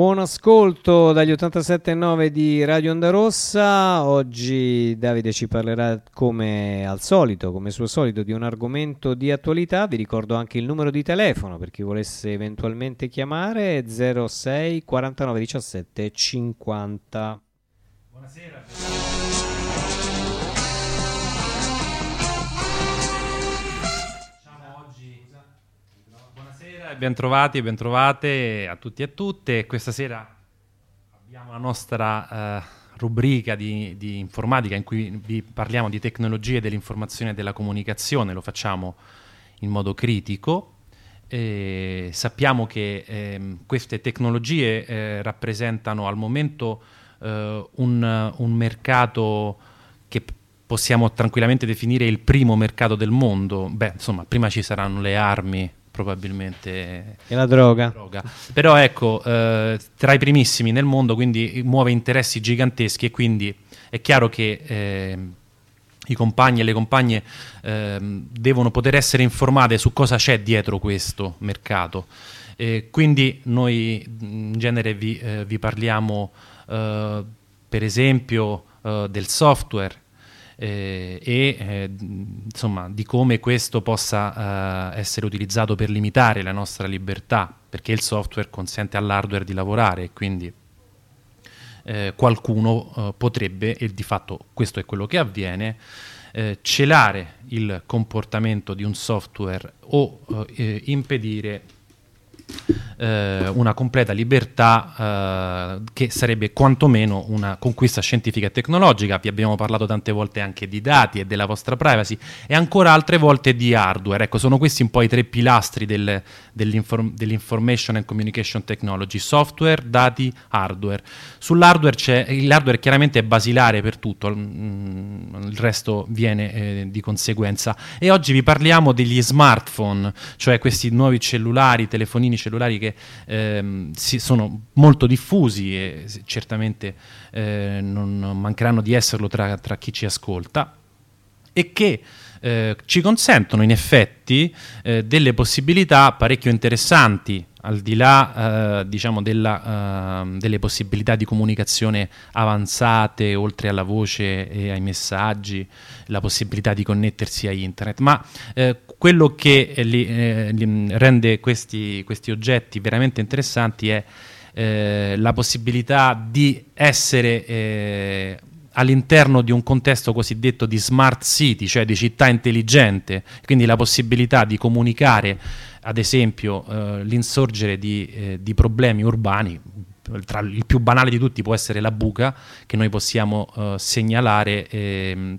Buon ascolto dagli 87.9 di Radio Onda Rossa. Oggi Davide ci parlerà come al solito, come suo solito, di un argomento di attualità. Vi ricordo anche il numero di telefono per chi volesse eventualmente chiamare 06 49 17 50. Buonasera. Bentrovati e bentrovate a tutti e a tutte. Questa sera abbiamo la nostra eh, rubrica di, di, informatica in cui vi parliamo di tecnologie dell'informazione e della comunicazione, lo facciamo in modo critico. E sappiamo che eh, queste tecnologie eh, rappresentano al momento eh, un, un mercato che possiamo tranquillamente definire il primo mercato del mondo. Beh, insomma, prima ci saranno le armi probabilmente e la droga. droga. Però ecco, eh, tra i primissimi nel mondo, quindi muove interessi giganteschi e quindi è chiaro che eh, i compagni e le compagne eh, devono poter essere informate su cosa c'è dietro questo mercato. quindi noi in genere vi, eh, vi parliamo eh, per esempio eh, del software eh, e eh, insomma, di come questo possa eh, essere utilizzato per limitare la nostra libertà, perché il software consente all'hardware di lavorare e quindi eh, qualcuno eh, potrebbe, e di fatto questo è quello che avviene, eh, celare il comportamento di un software o impedire eh, una completa libertà eh, che sarebbe quantomeno una conquista scientifica e tecnologica. Vi abbiamo parlato tante volte anche di dati e della vostra privacy e ancora altre volte di hardware. Ecco, sono questi un po' i tre pilastri del, dell'inform- dell'information and communication technology, software, dati, hardware. Sull'hardware c'è, l'hardware chiaramente è basilare per tutto, mm, il resto viene eh, di conseguenza. E oggi vi parliamo degli smartphone, cioè questi nuovi cellulari, telefonini cellulari che ehm, si, sono molto diffusi e certamente eh, non mancheranno di esserlo tra, tra chi ci ascolta e che eh, ci consentono in effetti eh, delle possibilità parecchio interessanti al di là eh, diciamo della, uh, delle possibilità di comunicazione avanzate oltre alla voce e ai messaggi, la possibilità di connettersi a internet, ma eh, quello che li, eh, li rende questi, questi, oggetti veramente interessanti è eh, la possibilità di essere eh, all'interno di un contesto cosiddetto di smart city, cioè di città intelligente, quindi la possibilità di comunicare ad esempio eh, l'insorgere di, eh, di, problemi urbani, tra il più banale di tutti può essere la buca che noi possiamo eh, segnalare ehm,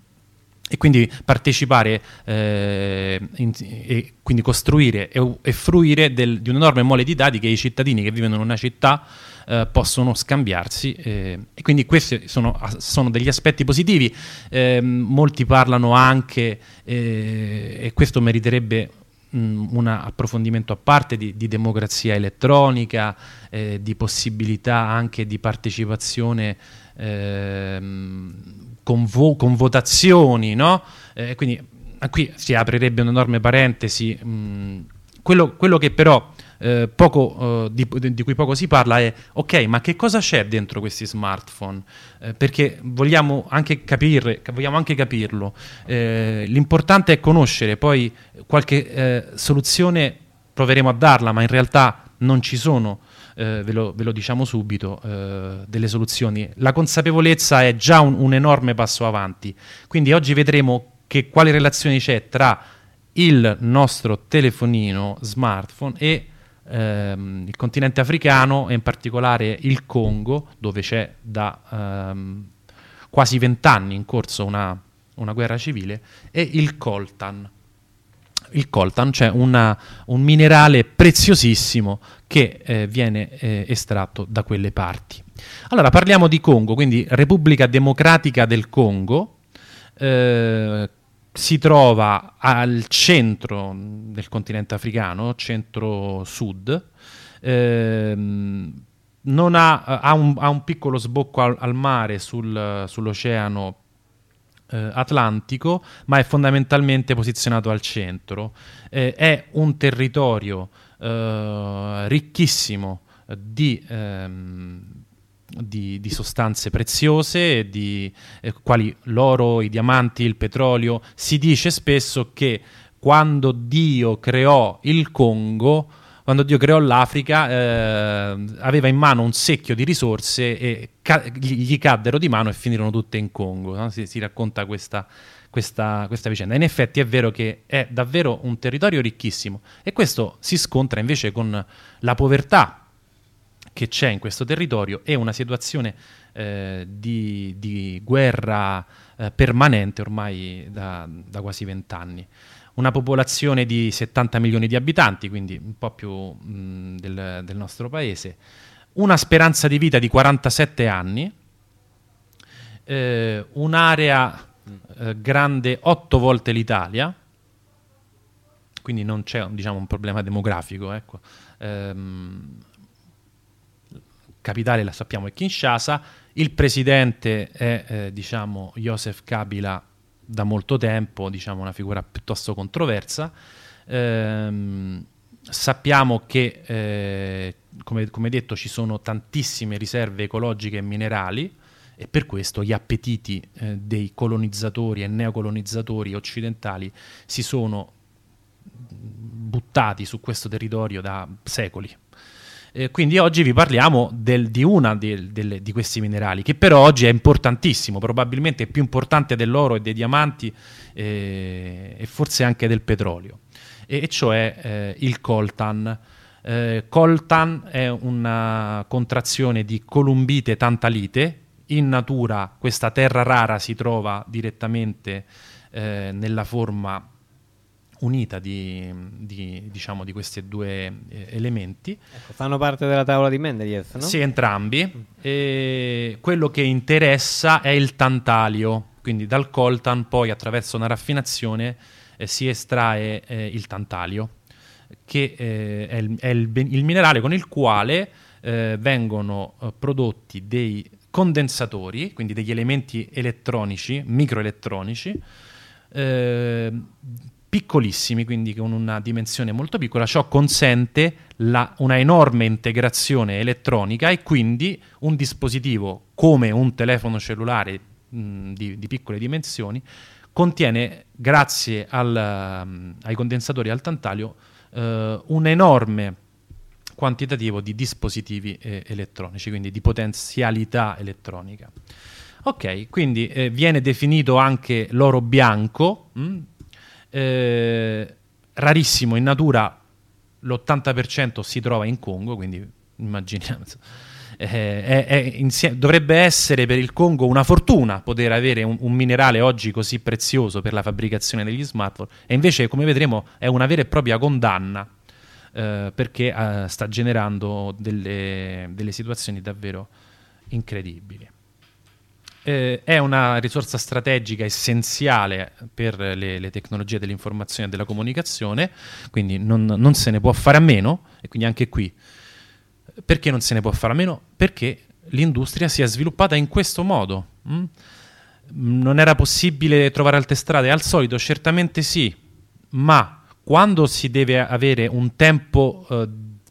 e quindi partecipare eh, in, e quindi costruire e, e fruire del, di un'enorme mole di dati che i cittadini che vivono in una città eh, possono scambiarsi eh, e quindi questi sono, sono degli aspetti positivi. Eh, molti parlano anche, eh, e questo meriterebbe un approfondimento a parte di, di democrazia elettronica, eh, di possibilità anche di partecipazione ehm, con, vo- con, votazioni, no? Eh, quindi qui si aprirebbe un'enorme parentesi. Mh, quello, quello, che però eh, poco, eh, di, di, cui poco si parla è ok, ma che cosa c'è dentro questi smartphone? Eh, perché vogliamo anche, capire, vogliamo anche capirlo. Eh, l'importante è conoscere, poi qualche eh, soluzione proveremo a darla, ma in realtà non ci sono. Eh, ve, lo, ve, lo, diciamo subito, delle soluzioni. La consapevolezza è già un, un enorme passo avanti. Quindi oggi vedremo che quali relazioni c'è tra il nostro telefonino smartphone e ehm, il continente africano e in particolare il Congo, dove c'è da ehm, quasi vent'anni in corso una, una, guerra civile, e il coltan. Il coltan, cioè una, un minerale preziosissimo che eh, viene eh, estratto da quelle parti. Allora parliamo di Congo, quindi Repubblica Democratica del Congo, eh, si trova al centro del continente africano, centro-sud, ehm, ha, ha, un, ha, un, piccolo sbocco al, al mare sul, sull'oceano eh, Atlantico, ma è fondamentalmente posizionato al centro. Eh, è un territorio eh, ricchissimo di, ehm, di, di, sostanze preziose, di, eh, quali l'oro, i diamanti, il petrolio. Si dice spesso che quando Dio creò il Congo, quando Dio creò l'Africa, eh, aveva in mano un secchio di risorse e ca- gli caddero di mano e finirono tutte in Congo. No? Si, si, racconta questa, questa, questa, vicenda. In effetti è vero che è davvero un territorio ricchissimo e questo si scontra invece con la povertà che c'è in questo territorio e una situazione eh, di, di, guerra eh, permanente ormai da, da quasi vent'anni una popolazione di 70 milioni di abitanti, quindi un po' più mh, del, del, nostro paese, una speranza di vita di 47 anni, eh, un'area eh, grande 8 volte l'Italia, quindi non c'è diciamo, un problema demografico. Ecco. Ehm, capitale la sappiamo è Kinshasa, il presidente è eh, diciamo, Joseph Kabila da molto tempo, diciamo una figura piuttosto controversa. Ehm, sappiamo che, eh, come, come, detto, ci sono tantissime riserve ecologiche e minerali e per questo gli appetiti eh, dei colonizzatori e neocolonizzatori occidentali si sono buttati su questo territorio da secoli. Eh, quindi oggi vi parliamo del, di del, di, questi minerali, che però oggi è importantissimo, probabilmente è più importante dell'oro e dei diamanti eh, e forse anche del petrolio, e, e cioè eh, il coltan. Eh, coltan è una contrazione di columbite tantalite, in natura questa terra rara si trova direttamente eh, nella forma unita di, di, diciamo, di questi due eh, elementi. Ecco, fanno parte della tavola di Mendeleev, no? Sì, entrambi. E quello che interessa è il tantalio, quindi dal coltan poi attraverso una raffinazione eh, si estrae eh, il tantalio, che eh, è, il, è il, il, minerale con il quale eh, vengono eh, prodotti dei condensatori, quindi degli elementi elettronici, microelettronici, eh, piccolissimi, quindi con una dimensione molto piccola, ciò consente la, una enorme integrazione elettronica e quindi un dispositivo come un telefono cellulare mh, di, di, piccole dimensioni contiene, grazie al, um, ai condensatori al tantalio, uh, un enorme quantitativo di dispositivi eh, elettronici, quindi di potenzialità elettronica. Ok, quindi eh, viene definito anche l'oro bianco, mh, eh, rarissimo in natura, l'80% si trova in Congo, quindi immaginiamo. Eh, è, è insie- dovrebbe essere per il Congo una fortuna poter avere un, un, minerale oggi così prezioso per la fabbricazione degli smartphone e invece come vedremo è una vera e propria condanna eh, perché eh, sta generando delle, delle situazioni davvero incredibili eh, è una risorsa strategica essenziale per le, le, tecnologie dell'informazione e della comunicazione, quindi non, non, se ne può fare a meno, e quindi anche qui. Perché non se ne può fare a meno? Perché l'industria si è sviluppata in questo modo. Mm? Non era possibile trovare altre strade? Al solito, certamente sì, ma quando si deve avere un tempo eh,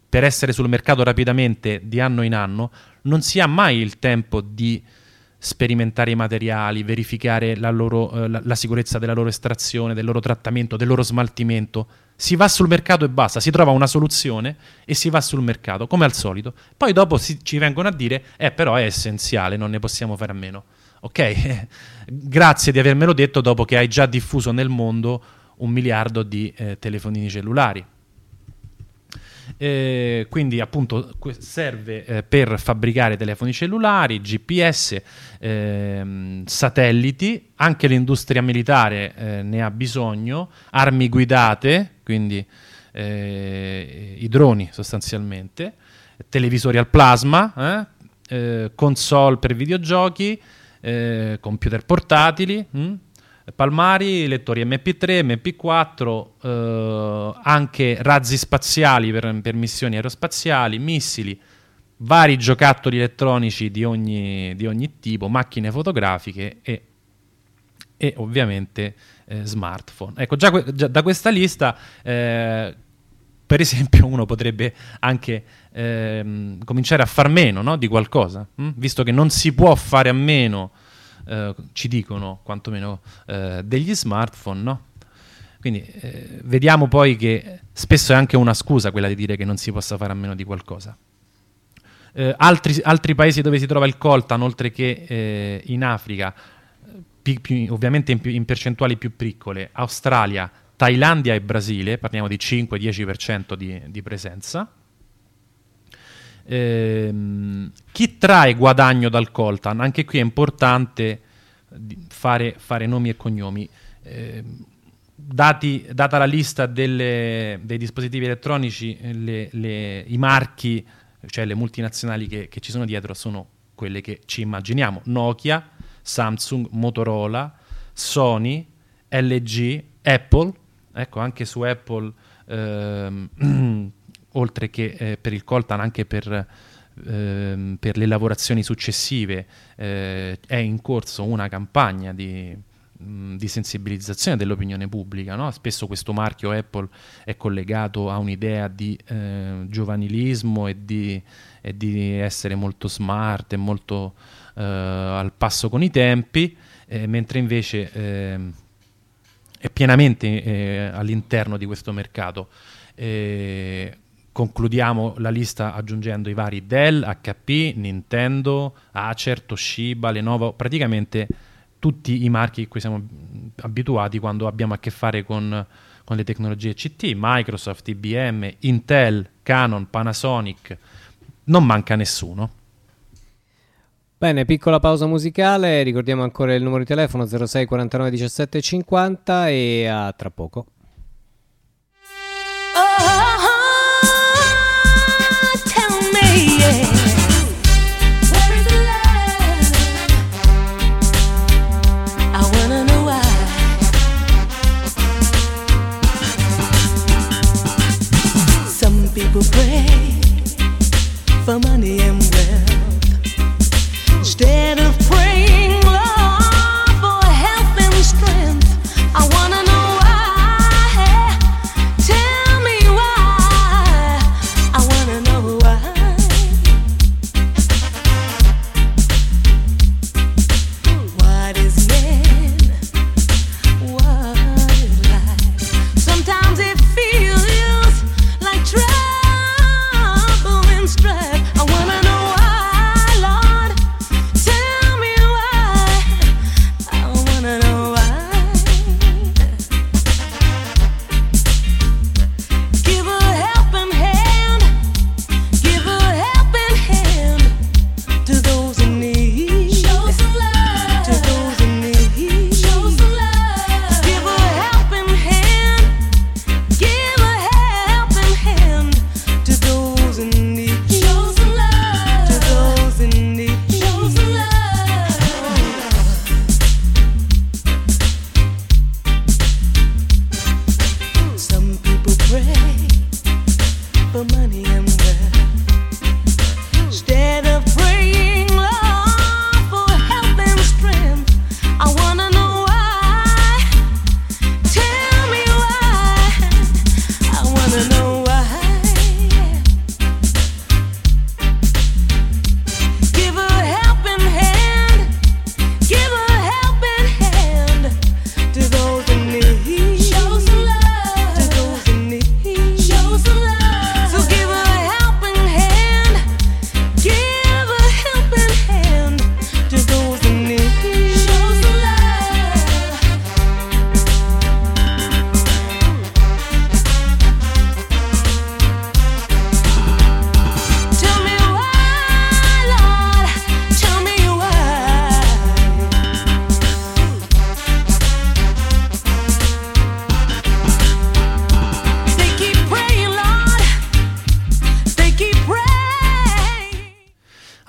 per essere sul mercato rapidamente di anno in anno, non si ha mai il tempo di sperimentare i materiali, verificare la, loro, eh, la, la, sicurezza della loro estrazione, del loro trattamento, del loro smaltimento. Si va sul mercato e basta, si trova una soluzione e si va sul mercato, come al solito. Poi dopo si, ci vengono a dire, eh però è essenziale, non ne possiamo fare a meno. Ok, grazie di avermelo detto dopo che hai già diffuso nel mondo un miliardo di eh, telefonini cellulari. Eh, quindi appunto serve eh, per fabbricare telefoni cellulari, GPS, ehm, satelliti, anche l'industria militare eh, ne ha bisogno, armi guidate, quindi eh, i droni sostanzialmente, televisori al plasma, eh, eh, console per videogiochi, computer portatili. Mh? Palmari, lettori MP3, MP4, eh, anche razzi spaziali per, per, missioni aerospaziali, missili, vari giocattoli elettronici di ogni, di ogni tipo, macchine fotografiche e, e ovviamente eh, smartphone. Ecco, già, già, da questa lista eh, per esempio uno potrebbe anche ehm, cominciare a far meno no? di qualcosa, hm? visto che non si può fare a meno, eh, ci dicono quantomeno, eh, degli smartphone, no? Quindi eh, vediamo poi che spesso è anche una scusa quella di dire che non si possa fare a meno di qualcosa. Eh, altri, altri, paesi dove si trova il coltan, oltre che eh, in Africa, pi, più, ovviamente in, in, percentuali più piccole, Australia, Thailandia e Brasile, parliamo di 5-10% di, di presenza. Ehm, chi trae guadagno dal coltan? Anche qui è importante fare, fare nomi e cognomi. Ehm, dati, data la lista delle, dei dispositivi elettronici, le, le, i marchi, cioè le multinazionali che, che, ci sono dietro, sono quelle che ci immaginiamo. Nokia, Samsung, Motorola, Sony, LG, Apple. Ecco, anche su Apple, ehm, oltre che eh, per il Coltan, anche per, ehm, per le lavorazioni successive, eh, è in corso una campagna di di sensibilizzazione dell'opinione pubblica. No? Spesso questo marchio Apple è collegato a un'idea di eh, giovanilismo e di, e di, essere molto smart e molto eh, al passo con i tempi, eh, mentre invece ehm, è pienamente eh, all'interno di questo mercato. Concludiamo la lista aggiungendo i vari Dell, HP, Nintendo, Acer, Toshiba, Lenovo, praticamente tutti i marchi a cui siamo abituati quando abbiamo a che fare con, con le tecnologie CT, Microsoft, IBM, Intel, Canon, Panasonic, non manca nessuno. Bene, piccola pausa musicale, ricordiamo ancora il numero di telefono 06 49 17 50 e a tra poco. People pray for money and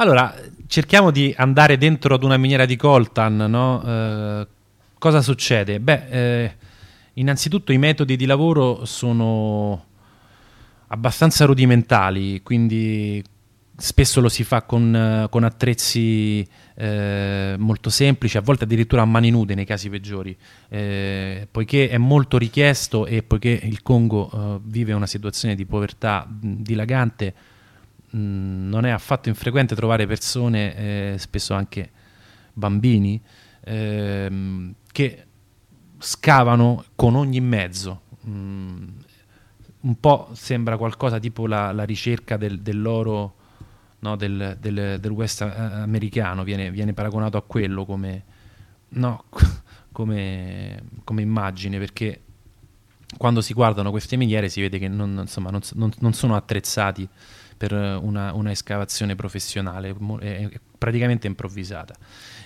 Allora, cerchiamo di andare dentro ad una miniera di coltan, no? eh, cosa succede? Beh, eh, innanzitutto i metodi di lavoro sono abbastanza rudimentali, quindi spesso lo si fa con, con attrezzi eh, molto semplici, a volte addirittura a mani nude nei casi peggiori, eh, poiché è molto richiesto e poiché il Congo eh, vive una situazione di povertà dilagante, mh, non è affatto infrequente trovare persone, eh, spesso anche bambini, ehm, che scavano con ogni mezzo. Mm, un po' sembra qualcosa tipo la, la ricerca del, dell'oro no, del, del, del, West americano, viene, viene, paragonato a quello come, no, come, come, immagine, perché quando si guardano queste miniere si vede che non, insomma, non, non, non sono attrezzati per una, una escavazione professionale, praticamente improvvisata.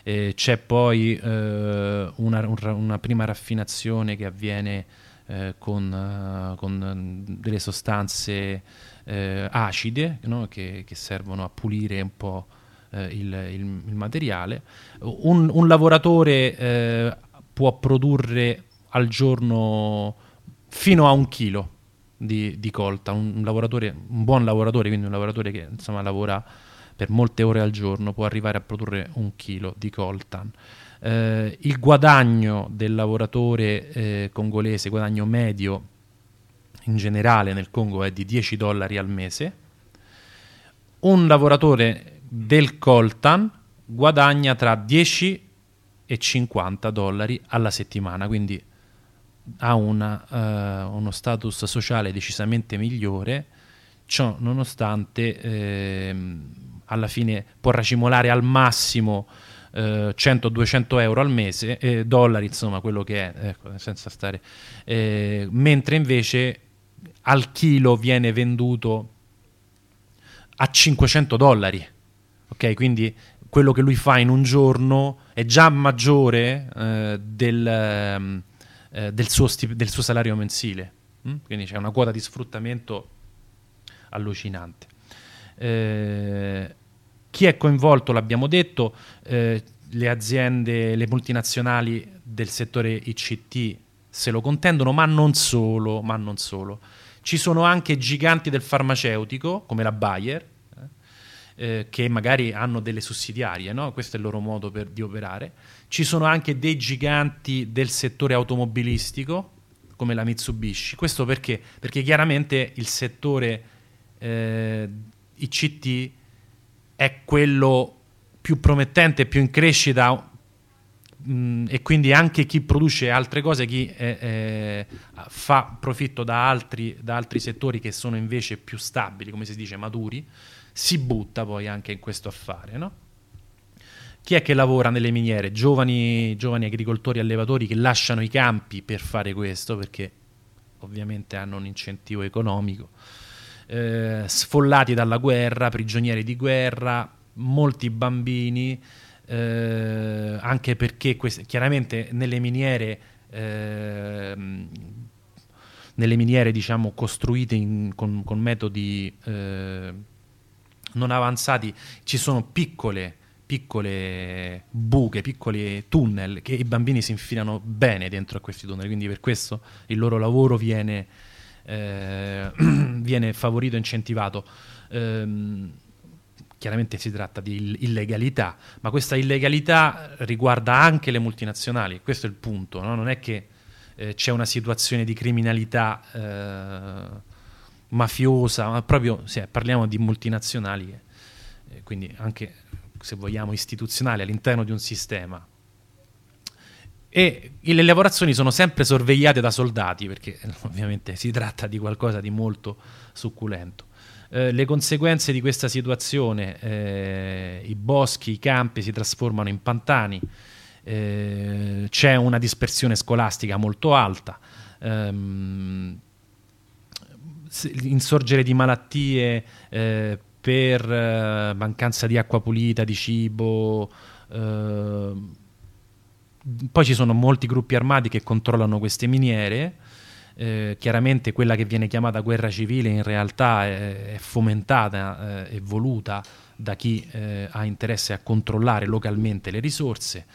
Eh, c'è poi eh, una, una, prima raffinazione che avviene eh, con, uh, con, delle sostanze eh, acide no? che, che, servono a pulire un po' eh, il, il, il, materiale. Un, un lavoratore eh, può produrre al giorno fino a un chilo di, di colta, un, un, un, buon lavoratore, quindi un lavoratore che insomma, lavora per molte ore al giorno, può arrivare a produrre un chilo di coltan. Eh, il guadagno del lavoratore eh, congolese, guadagno medio in generale nel Congo è di 10 dollari al mese. Un lavoratore del coltan guadagna tra 10 e 50 dollari alla settimana, quindi ha una, uh, uno status sociale decisamente migliore, ciò nonostante eh, alla fine può racimolare al massimo eh, 100-200 euro al mese, eh, dollari insomma quello che è, ecco, senza stare, eh, mentre invece al chilo viene venduto a 500 dollari, ok? Quindi quello che lui fa in un giorno è già maggiore eh, del, ehm, eh, del, suo stip- del, suo salario mensile, mm? quindi c'è una quota di sfruttamento allucinante. Eh, chi è coinvolto, l'abbiamo detto, eh, le aziende, le multinazionali del settore ICT se lo contendono, ma non solo, ma non solo. Ci sono anche giganti del farmaceutico, come la Bayer, eh, che magari hanno delle sussidiarie, no? questo è il loro modo per, di operare. Ci sono anche dei giganti del settore automobilistico, come la Mitsubishi. Questo perché? Perché chiaramente il settore eh, ICT è quello più promettente, più in crescita mm, e quindi anche chi produce altre cose, chi eh, eh, fa profitto da altri, da altri, settori che sono invece più stabili, come si dice, maturi, si butta poi anche in questo affare. No? Chi è che lavora nelle miniere? Giovani, giovani agricoltori allevatori che lasciano i campi per fare questo perché ovviamente hanno un incentivo economico eh, sfollati dalla guerra, prigionieri di guerra, molti bambini, eh, anche perché queste, chiaramente nelle miniere, eh, nelle miniere diciamo, costruite in, con, con, metodi eh, non avanzati ci sono piccole piccole buche, piccoli tunnel che i bambini si infilano bene dentro a questi tunnel, quindi per questo il loro lavoro viene eh, viene favorito incentivato. Eh, chiaramente si tratta di illegalità, ma questa illegalità riguarda anche le multinazionali, questo è il punto, no? non è che eh, c'è una situazione di criminalità eh, mafiosa, ma proprio sì, parliamo di multinazionali, eh, quindi anche se vogliamo istituzionali all'interno di un sistema e le lavorazioni sono sempre sorvegliate da soldati perché ovviamente si tratta di qualcosa di molto succulento. Eh, le conseguenze di questa situazione, eh, i boschi, i campi si trasformano in pantani, eh, c'è una dispersione scolastica molto alta, ehm, insorgere di malattie eh, per eh, mancanza di acqua pulita, di cibo ehm, poi ci sono molti gruppi armati che controllano queste miniere. Eh, chiaramente quella che viene chiamata guerra civile in realtà è, è fomentata eh, e voluta da chi eh, ha interesse a controllare localmente le risorse.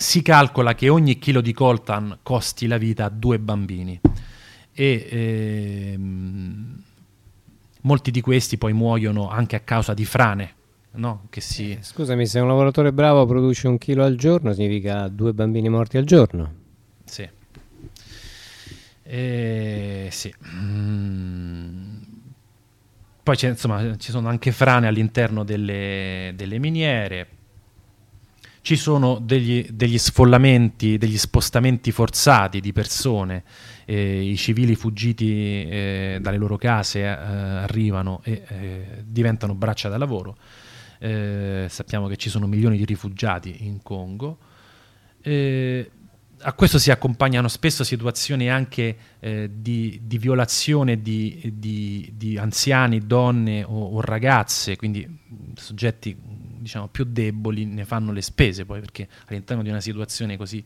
Si calcola che ogni chilo di coltan costi la vita a due bambini e ehm, molti di questi poi muoiono anche a causa di frane. No? Si... Eh, scusami, se un lavoratore bravo produce un chilo al giorno, significa due bambini morti al giorno. Sì. Eh, sì. Mm. Poi insomma, ci sono anche frane all'interno delle, delle miniere, ci sono degli, degli, sfollamenti, degli spostamenti forzati di persone, eh, i civili fuggiti eh, dalle loro case eh, arrivano e eh, diventano braccia da lavoro. Eh, sappiamo che ci sono milioni di rifugiati in Congo. Eh, a questo si accompagnano spesso situazioni anche di, di, violazione di, di, di, anziani, donne o, o ragazze, quindi soggetti diciamo, più deboli ne fanno le spese poi perché all'interno di una situazione così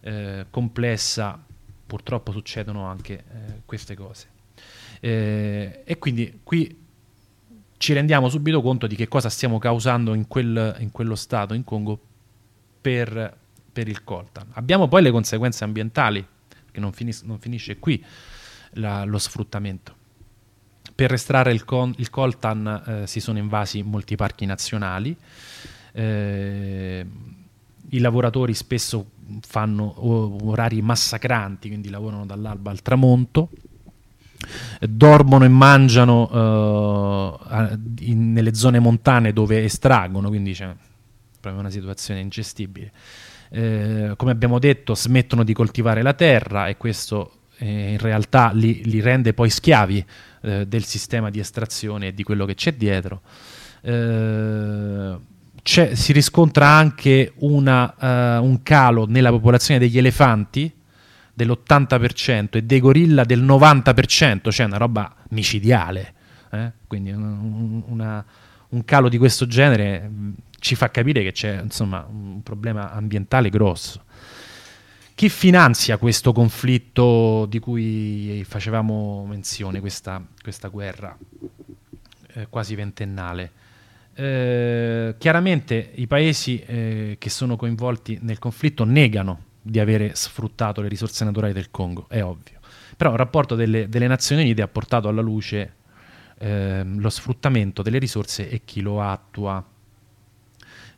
eh, complessa purtroppo succedono anche eh, queste cose. Eh, e quindi qui ci rendiamo subito conto di che cosa stiamo causando in, quel, in quello stato, in Congo, per, per, il coltan. Abbiamo poi le conseguenze ambientali, che non, finis- non finisce qui la, lo sfruttamento. Per estrarre il, con, il coltan eh, si sono invasi molti parchi nazionali. Eh, I lavoratori spesso fanno orari massacranti, quindi lavorano dall'alba al tramonto. Dormono e mangiano uh, in, nelle zone montane dove estraggono, quindi c'è proprio una situazione ingestibile. Eh, come abbiamo detto, smettono di coltivare la terra e questo eh, in realtà li, li, rende poi schiavi eh, del sistema di estrazione e di quello che c'è dietro. Eh, si riscontra anche una, uh, un calo nella popolazione degli elefanti dell'80% e dei gorilla del 90%, cioè una roba micidiale. Eh? Quindi un, una, un calo di questo genere ci fa capire che c'è insomma, un problema ambientale grosso. Chi finanzia questo conflitto di cui facevamo menzione, questa, questa guerra eh, quasi ventennale? Eh, chiaramente i paesi eh, che sono coinvolti nel conflitto negano di avere sfruttato le risorse naturali del Congo, è ovvio. Però il rapporto delle, delle Nazioni Unite ha portato alla luce eh, lo sfruttamento delle risorse e chi lo attua.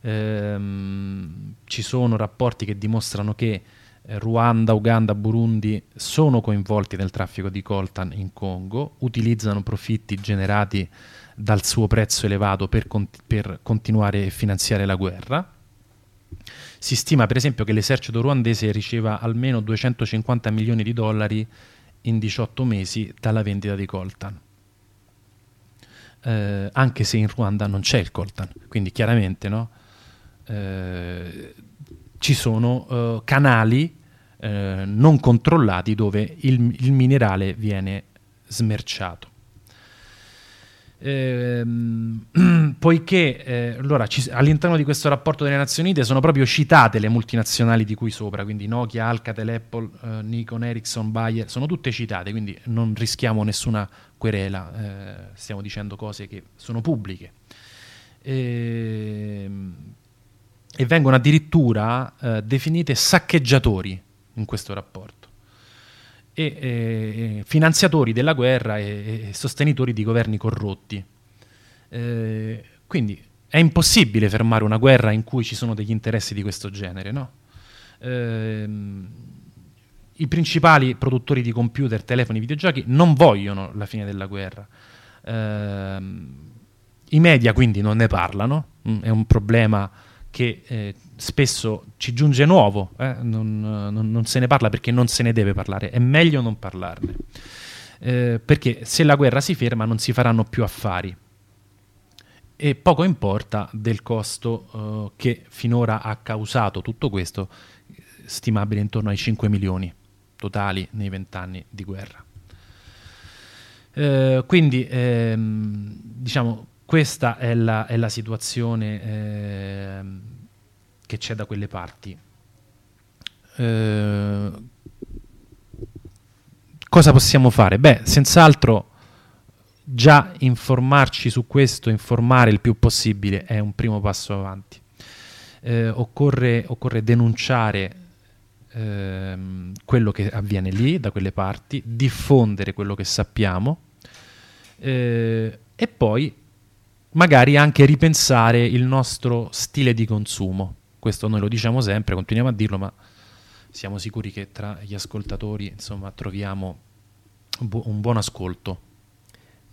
Ehm, ci sono rapporti che dimostrano che Ruanda, Uganda, Burundi sono coinvolti nel traffico di coltan in Congo, utilizzano profitti generati dal suo prezzo elevato per, con- per continuare a finanziare la guerra. Si stima per esempio che l'esercito ruandese riceva almeno 250 milioni di dollari in 18 mesi dalla vendita di coltan. Eh, anche se in Ruanda non c'è il coltan, quindi chiaramente no? eh, ci sono eh, canali eh, non controllati dove il, il minerale viene smerciato. Ehm, poiché eh, allora, ci, all'interno di questo rapporto delle Nazioni Unite sono proprio citate le multinazionali di cui sopra, quindi Nokia, Alcatel, Apple, eh, Nikon, Ericsson, Bayer, sono tutte citate, quindi non rischiamo nessuna querela, eh, stiamo dicendo cose che sono pubbliche. E, ehm, vengono addirittura eh, definite saccheggiatori in questo rapporto e eh, finanziatori della guerra e, e, sostenitori di governi corrotti. Eh, quindi è impossibile fermare una guerra in cui ci sono degli interessi di questo genere, no? eh, I principali produttori di computer, telefoni, videogiochi non vogliono la fine della guerra. Ehm, I media quindi non ne parlano, mm, è un problema che eh, spesso ci giunge nuovo, eh? non, non, non, se ne parla perché non se ne deve parlare, è meglio non parlarne, eh, perché se la guerra si ferma non si faranno più affari e poco importa del costo eh, che finora ha causato tutto questo, stimabile intorno ai 5 milioni totali nei vent'anni di guerra. Eh, quindi ehm, diciamo questa è la, è la situazione eh, che c'è da quelle parti. Eh, cosa possiamo fare? Beh, senz'altro già informarci su questo, informare il più possibile è un primo passo avanti. Eh, occorre, occorre, denunciare ehm, quello che avviene lì, da quelle parti, diffondere quello che sappiamo eh, e poi magari anche ripensare il nostro stile di consumo. Questo noi lo diciamo sempre, continuiamo a dirlo, ma siamo sicuri che tra gli ascoltatori insomma, troviamo un, bu- un buon ascolto.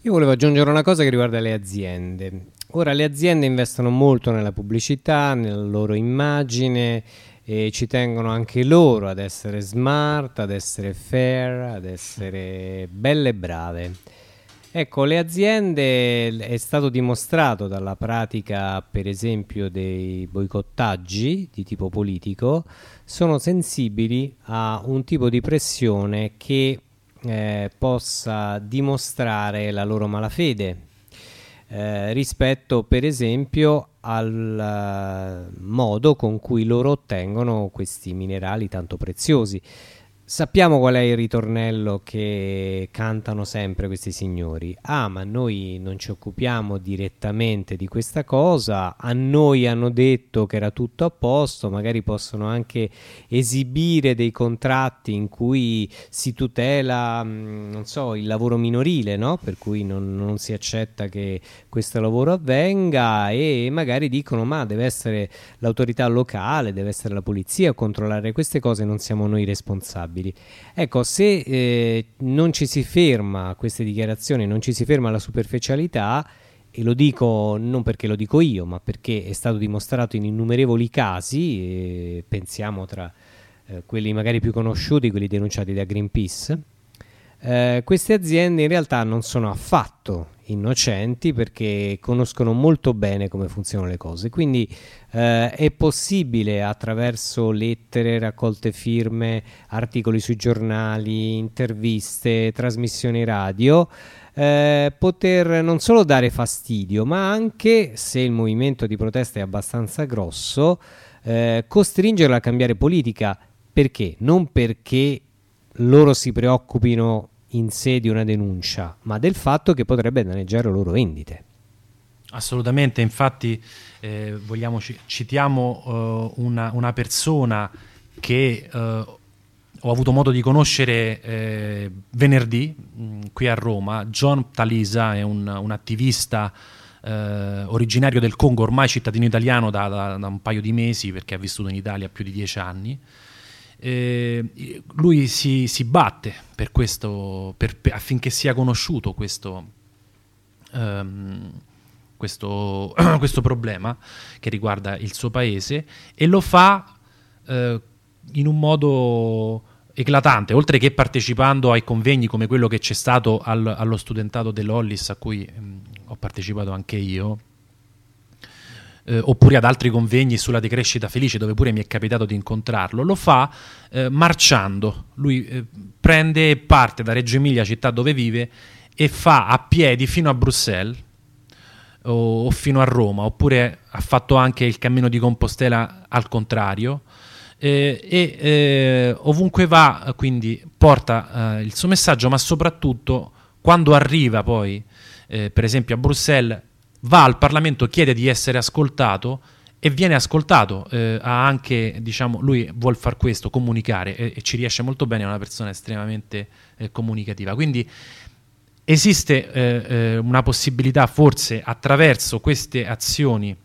Io volevo aggiungere una cosa che riguarda le aziende. Ora le aziende investono molto nella pubblicità, nella loro immagine e ci tengono anche loro ad essere smart, ad essere fair, ad essere belle e brave. Ecco, le aziende è stato dimostrato dalla pratica, per esempio, dei boicottaggi di tipo politico, sono sensibili a un tipo di pressione che eh, possa dimostrare la loro malafede eh, rispetto per esempio al uh, modo con cui loro ottengono questi minerali tanto preziosi. Sappiamo qual è il ritornello che cantano sempre questi signori. Ah, ma noi non ci occupiamo direttamente di questa cosa, a noi hanno detto che era tutto a posto, magari possono anche esibire dei contratti in cui si tutela, mm, non so, il lavoro minorile, no? Per cui non, non si accetta che questo lavoro avvenga e magari dicono ma deve essere l'autorità locale, deve essere la polizia a controllare queste cose, non siamo noi responsabili responsabili. Ecco, se eh, non ci si ferma a queste dichiarazioni, non ci si ferma alla superficialità, e lo dico non perché lo dico io, ma perché è stato dimostrato in innumerevoli casi, pensiamo tra eh, quelli magari più conosciuti, quelli denunciati da Greenpeace, eh, queste aziende in realtà non sono affatto innocenti perché conoscono molto bene come funzionano le cose. Quindi eh, è possibile attraverso lettere, raccolte firme, articoli sui giornali, interviste, trasmissioni radio. Eh, poter non solo dare fastidio, ma anche, se il movimento di protesta è abbastanza grosso, eh, costringerlo a cambiare politica. Perché? Non perché loro si preoccupino in sé di una denuncia, ma del fatto che potrebbe danneggiare le loro vendite. Assolutamente, infatti eh, vogliamo, citiamo uh, una, una, persona che uh, ho avuto modo di conoscere eh, venerdì mh, mm, qui a Roma. John Talisa è un, un attivista eh, originario del Congo, ormai cittadino italiano da, da, da, un paio di mesi perché ha vissuto in Italia più di dieci anni eh, lui si, si, batte per questo, per, per, affinché sia conosciuto questo, um, questo, questo, problema che riguarda il suo paese e lo fa eh, in un modo eclatante, oltre che partecipando ai convegni come quello che c'è stato al, allo studentato dell'Ollis a cui mh, ho partecipato anche io eh, oppure ad altri convegni sulla decrescita felice dove pure mi è capitato di incontrarlo, lo fa eh, marciando. Lui eh, prende parte da Reggio Emilia, città dove vive, e fa a piedi fino a Bruxelles o, o fino a Roma, oppure ha fatto anche il cammino di Compostela al contrario. Eh, e eh, ovunque va, quindi porta eh, il suo messaggio, ma soprattutto quando arriva poi, per esempio a Bruxelles, va al Parlamento, chiede di essere ascoltato e viene ascoltato. Eh, anche, diciamo, lui vuole far questo, comunicare e, e, ci riesce molto bene, è una persona estremamente eh, comunicativa. Quindi esiste eh, eh una possibilità, forse attraverso queste azioni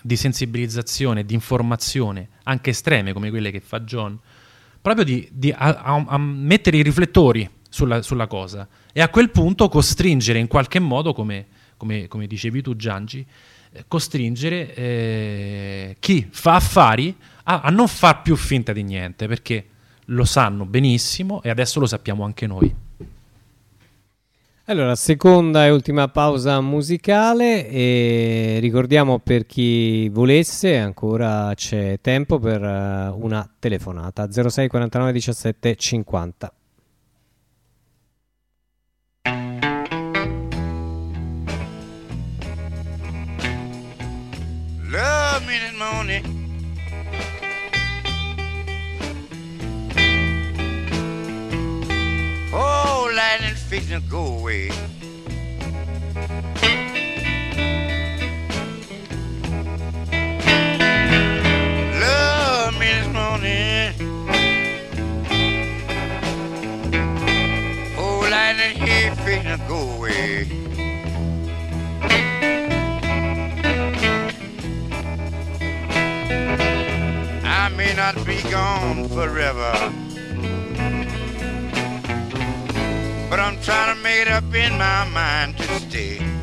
di sensibilizzazione, di informazione, anche estreme come quelle che fa John, proprio di, di a, a, a mettere i riflettori sulla, sulla cosa e a quel punto costringere in qualche modo come come, come dicevi tu Giangi, eh, costringere eh, chi fa affari a, a non far più finta di niente, perché lo sanno benissimo e adesso lo sappiamo anche noi. Allora, seconda e ultima pausa musicale e ricordiamo per chi volesse, ancora c'è tempo per uh, una telefonata 06 49 17 50. To go away. Love me this morning. Lightning go away. I may not be gone forever, but I'm trying to make it up in my mind to stay.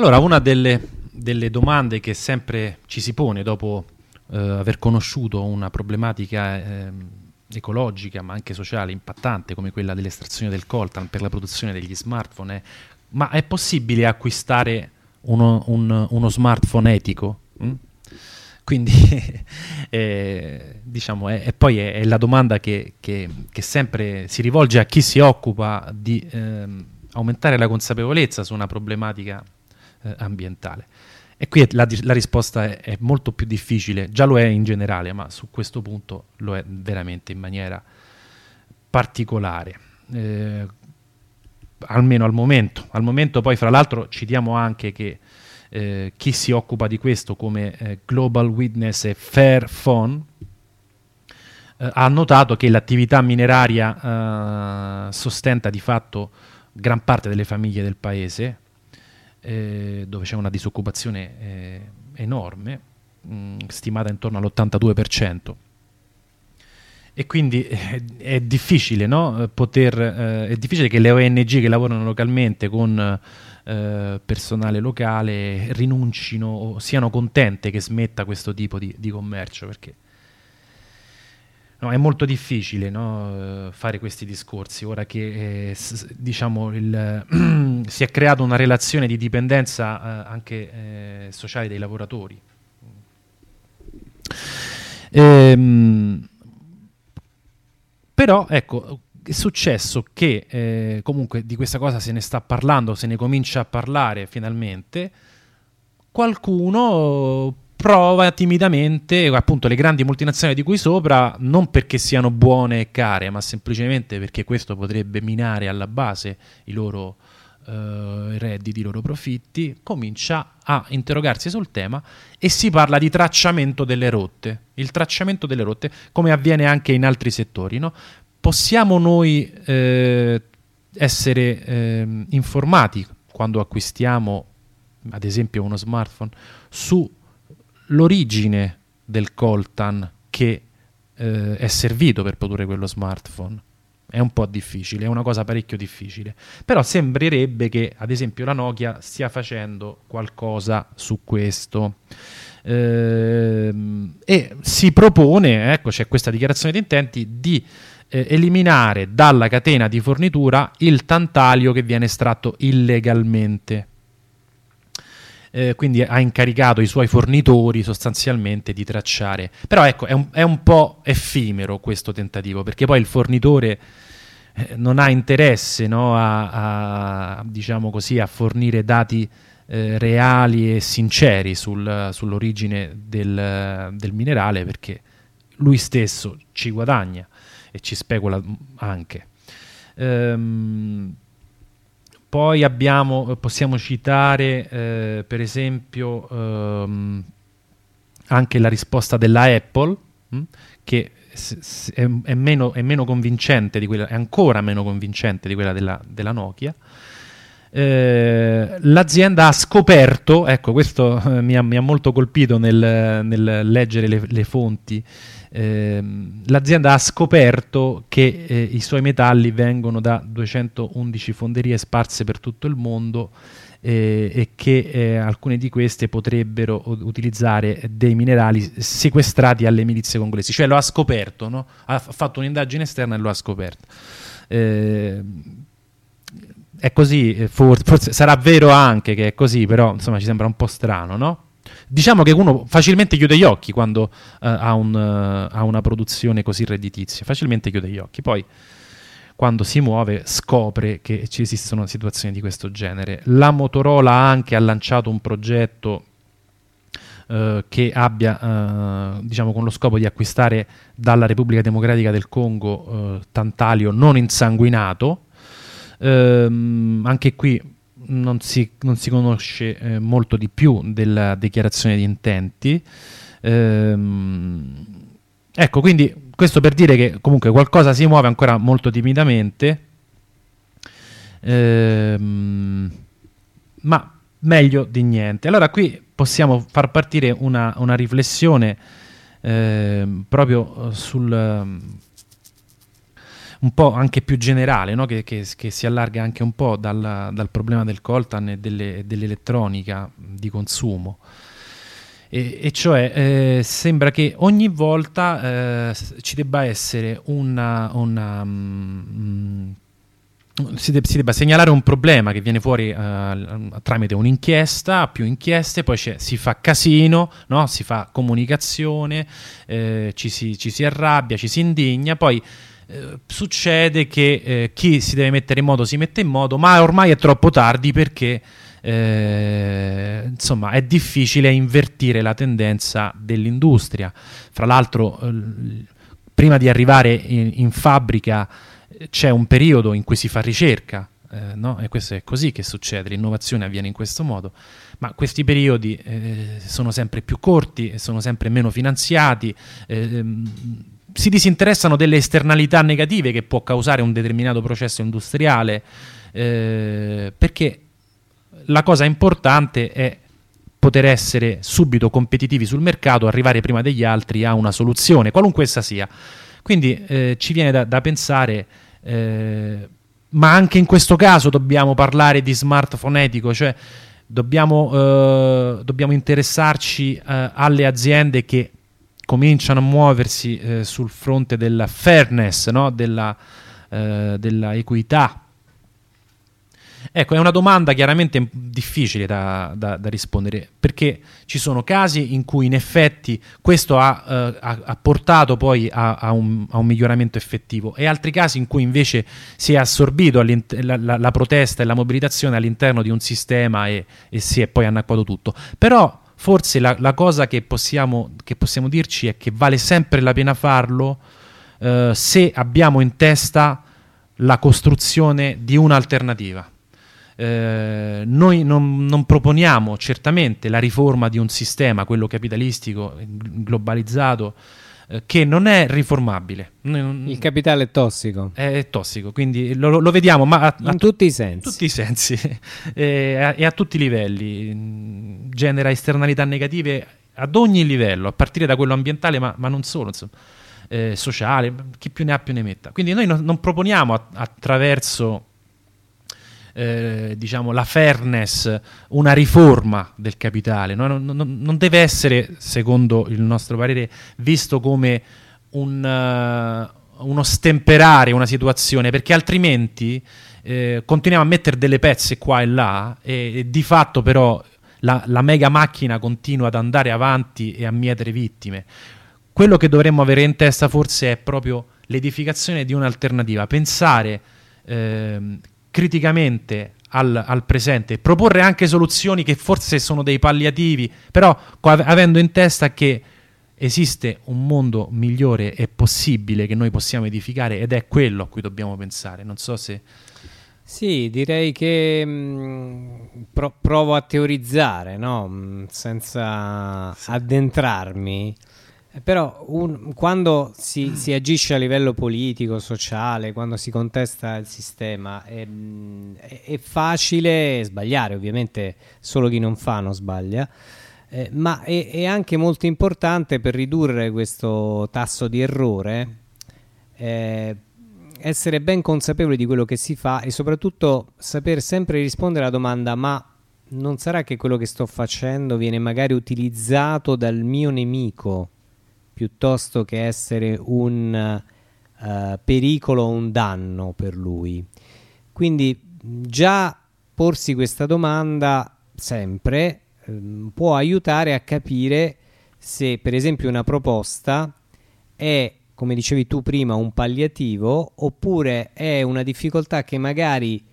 Allora, una delle, delle domande che sempre ci si pone dopo eh, aver conosciuto una problematica ehm, ecologica, ma anche sociale, impattante, come quella dell'estrazione del coltan per la produzione degli smartphone, è ma è possibile acquistare uno, un- uno smartphone etico? Mm? Quindi, eh, diciamo, è, e poi è, è la domanda che, che- che sempre si rivolge a chi si occupa di ehm, aumentare la consapevolezza su una problematica eh, ambientale. E qui la, la risposta è, è molto più difficile, già lo è in generale, ma su questo punto lo è veramente in maniera particolare. Eh, almeno al momento. Al momento poi, fra l'altro, citiamo anche che eh, chi si occupa di questo come eh, Global Witness e Fairphone eh, ha notato che l'attività mineraria eh, sostenta di fatto gran parte delle famiglie del paese, eh, dove c'è una disoccupazione eh, enorme, mh, stimata intorno all'82%. E quindi eh, è difficile, no? Poter, eh, è difficile che le ONG che lavorano localmente con eh, personale locale rinuncino o siano contente che smetta questo tipo di, di commercio perché no, è molto difficile no, eh, fare questi discorsi ora che eh, diciamo il, si è creata una relazione di dipendenza eh, anche eh, sociale dei lavoratori. Ehm, però ecco, è successo che eh, comunque di questa cosa se ne sta parlando, se ne comincia a parlare finalmente, qualcuno prova timidamente, appunto le grandi multinazionali di cui sopra, non perché siano buone e care, ma semplicemente perché questo potrebbe minare alla base i loro eh, redditi, i loro profitti, comincia a interrogarsi sul tema e si parla di tracciamento delle rotte. Il tracciamento delle rotte, come avviene anche in altri settori, no? Possiamo noi eh, essere ehm, informati quando acquistiamo, ad esempio, uno smartphone sull'origine del coltan che eh, è servito per produrre quello smartphone? È un po' difficile, è una cosa parecchio difficile. Però sembrerebbe che, ad esempio, la Nokia stia facendo qualcosa su questo. Ehm, e si propone, ecco, c'è questa dichiarazione di intenti, di eh, eliminare dalla catena di fornitura il tantalio che viene estratto illegalmente. Eh, quindi ha incaricato i suoi fornitori sostanzialmente di tracciare. Però ecco, è un, è un po' effimero questo tentativo, perché poi il fornitore eh, non ha interesse no, a, a, diciamo così, a fornire dati eh, reali e sinceri sul- sull'origine del, del minerale, perché lui stesso ci guadagna e ci specula anche. Ehm, poi abbiamo, possiamo citare eh, per esempio ehm, anche la risposta della Apple, mh, che s- s- è, è meno, è meno convincente di quella, è ancora meno convincente di quella della, della Nokia. Eh, l'azienda ha scoperto, ecco questo eh, mi, ha, mi, ha, molto colpito nel, nel leggere le, le fonti, eh, l'azienda ha scoperto che eh, i suoi metalli vengono da 211 fonderie sparse per tutto il mondo e che alcune di queste potrebbero utilizzare dei minerali sequestrati alle milizie congolesi, cioè lo ha scoperto, no? ha fatto un'indagine esterna e lo ha scoperto. È così, eh, forse, forse, sarà vero anche che è così, però insomma ci sembra un po' strano, no? Diciamo che uno facilmente chiude gli occhi quando uh, ha, un, uh, ha, una produzione così redditizia, facilmente chiude gli occhi. Poi quando si muove scopre che ci esistono situazioni di questo genere. La Motorola anche ha lanciato un progetto uh, che abbia, diciamo, con lo scopo di acquistare dalla Repubblica Democratica del Congo tantalio non insanguinato, Ehm, anche qui non si, non si conosce eh, molto di più della dichiarazione di intenti. Ehm, ecco, quindi questo per dire che comunque qualcosa si muove ancora molto timidamente, ehm, ma meglio di niente. Allora qui possiamo far partire una, una riflessione eh, proprio sul un po' anche più generale, no? che, che, che, si allarga anche un po' dal, dal problema del coltan e delle, dell'elettronica di consumo. E, e cioè eh, sembra che ogni volta eh, ci debba essere una, una um, si, de- si, debba segnalare un problema che viene fuori uh, tramite un'inchiesta, più inchieste, poi si fa casino, no? si fa comunicazione, eh, ci, si, ci, si, arrabbia, ci si indigna, poi eh, succede che eh, chi si deve mettere in moto si mette in moto, ma ormai è troppo tardi perché eh, insomma è difficile invertire la tendenza dell'industria. Fra l'altro, eh, prima di arrivare in, in, fabbrica c'è un periodo in cui si fa ricerca. Eh, no? E questo è così che succede, l'innovazione avviene in questo modo, ma questi periodi sono sempre più corti, sono sempre meno finanziati, ehm, si disinteressano delle esternalità negative che può causare un determinato processo industriale, eh, perché la cosa importante è poter essere subito competitivi sul mercato, arrivare prima degli altri a una soluzione, qualunque essa sia. Quindi eh, ci viene da, da pensare, eh, ma anche in questo caso dobbiamo parlare di smartphone etico, cioè dobbiamo, eh, dobbiamo interessarci eh, alle aziende che cominciano a muoversi eh, sul fronte della fairness, no? della, eh, della, equità. Ecco, è una domanda chiaramente difficile da, da, da, rispondere, perché ci sono casi in cui in effetti questo ha, eh, ha, portato poi a, a, un, a, un, miglioramento effettivo e altri casi in cui invece si è assorbito la, la, la, protesta e la mobilitazione all'interno di un sistema e, e si è poi annacquato tutto. Però forse la, la cosa che possiamo, che possiamo, dirci è che vale sempre la pena farlo eh, se abbiamo in testa la costruzione di un'alternativa. Eh, noi non, non, proponiamo certamente la riforma di un sistema, quello capitalistico, globalizzato, che non è riformabile. Il capitale è tossico. È tossico, quindi lo, lo vediamo ma a, in a tutti i sensi. Tutti i sensi e, a, e a tutti i livelli. Genera esternalità negative ad ogni livello, a partire da quello ambientale, ma, ma non solo, insomma, eh, sociale, chi più ne ha più ne metta. Quindi noi non, non proponiamo attraverso eh, diciamo, la fairness, una riforma del capitale. No? Non, non, non, deve essere, secondo il nostro parere, visto come un, uh, uno stemperare una situazione, perché altrimenti eh, continuiamo a mettere delle pezze qua e là e, e di fatto però la, la mega macchina continua ad andare avanti e a mietere vittime. Quello che dovremmo avere in testa forse è proprio l'edificazione di un'alternativa, pensare eh, criticamente al, al, presente, proporre anche soluzioni che forse sono dei palliativi, però avendo in testa che esiste un mondo migliore e possibile che noi possiamo edificare ed è quello a cui dobbiamo pensare. Non so se... Sì, direi che mh, mm, pro- provo a teorizzare, no? Mm, senza addentrarmi. Eh, però un, quando si, si, agisce a livello politico, sociale, quando si contesta il sistema, è, è, è facile sbagliare, ovviamente solo chi non fa non sbaglia, eh, ma è, è, anche molto importante per ridurre questo tasso di errore eh, essere ben consapevoli di quello che si fa e soprattutto saper sempre rispondere alla domanda ma non sarà che quello che sto facendo viene magari utilizzato dal mio nemico piuttosto che essere un uh, pericolo o un danno per lui. Quindi già porsi questa domanda sempre um, può aiutare a capire se per esempio una proposta è, come dicevi tu prima, un palliativo oppure è una difficoltà che magari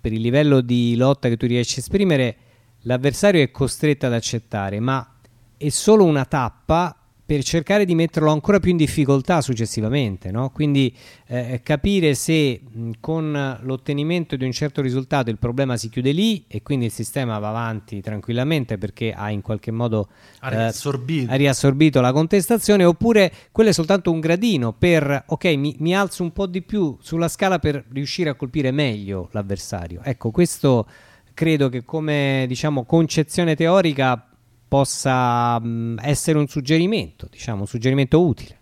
per il livello di lotta che tu riesci a esprimere l'avversario è costretto ad accettare, ma è solo una tappa per cercare di metterlo ancora più in difficoltà successivamente. No? Quindi eh, capire se mh, con l'ottenimento di un certo risultato il problema si chiude lì e quindi il sistema va avanti tranquillamente perché ha in qualche modo ha riassorbito, eh, ha riassorbito la contestazione oppure quello è soltanto un gradino per ok mi, mi alzo un po' di più sulla scala per riuscire a colpire meglio l'avversario. Ecco questo credo che come diciamo concezione teorica possa mh, essere un suggerimento, diciamo, un suggerimento utile.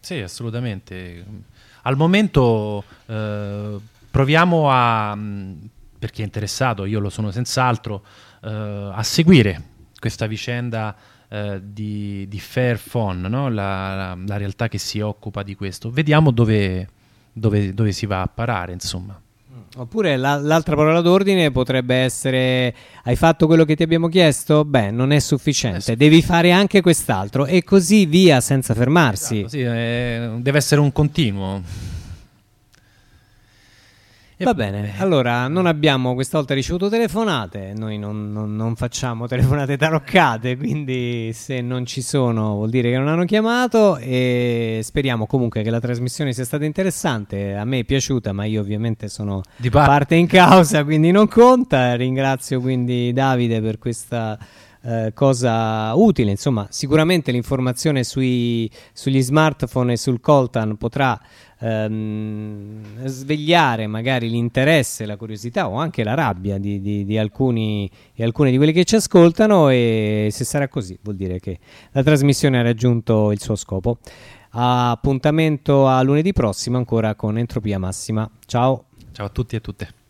Sì, assolutamente. Al momento eh, proviamo a, per chi è interessato, io lo sono senz'altro, eh, a seguire questa vicenda eh, di, di Fairphone, no? la, la, la, realtà che si occupa di questo. Vediamo dove, dove, dove si va a parare, insomma. Oppure la, l'altra parola d'ordine potrebbe essere: Hai fatto quello che ti abbiamo chiesto? Beh, non è sufficiente, devi fare anche quest'altro e così via senza fermarsi. Esatto, sì, eh, deve essere un continuo. Va bene, allora non abbiamo questa volta ricevuto telefonate, noi non, non, non, facciamo telefonate taroccate, quindi se non ci sono vuol dire che non hanno chiamato e speriamo comunque che la trasmissione sia stata interessante, a me è piaciuta ma io ovviamente sono Di par- parte in causa quindi non conta, ringrazio quindi Davide per questa... Eh, cosa utile. Insomma, sicuramente l'informazione sugli smartphone e sul Coltan potrà ehm, svegliare magari l'interesse, la curiosità o anche la rabbia di, di, di alcuni e alcuni di quelli che ci ascoltano e se sarà così vuol dire che la trasmissione ha raggiunto il suo scopo. Appuntamento a lunedì prossimo ancora con Entropia Massima. Ciao. Ciao a tutti e a tutte.